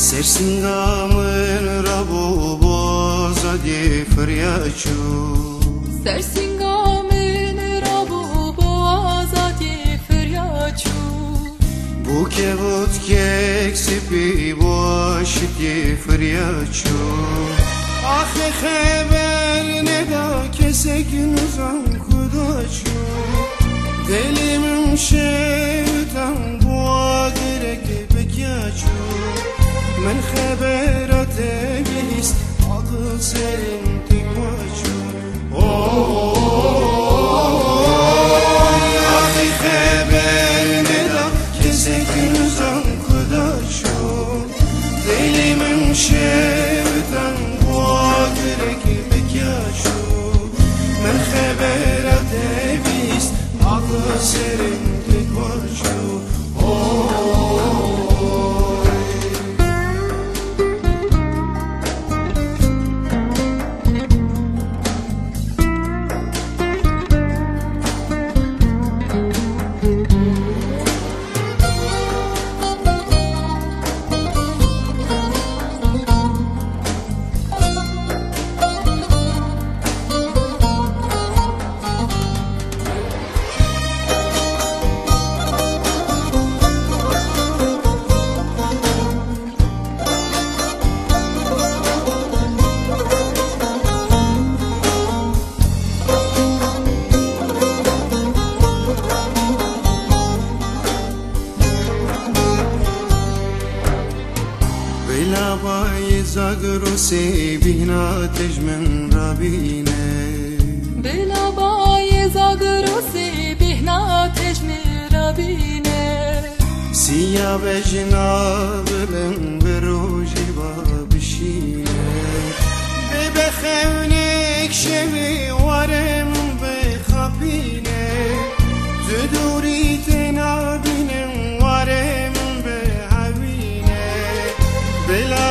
Sersinga min rabu boza di feryachu Sersinga min rabu boza di feryachu Bu kevut kek sipi boş di feryachu Ahe eh, haber ne da kesek nuzan kudachu Delimim şey من خبرات بیست عقل سرم زغر و سیبینا تجمن رابینه بلا بای زغر و سیبینا تجمن رابینه سیا به بلن بروجی با بشینه. ببخونه کشمی وارم بخپینه زدوری تنابینم وارم به حوینه بلا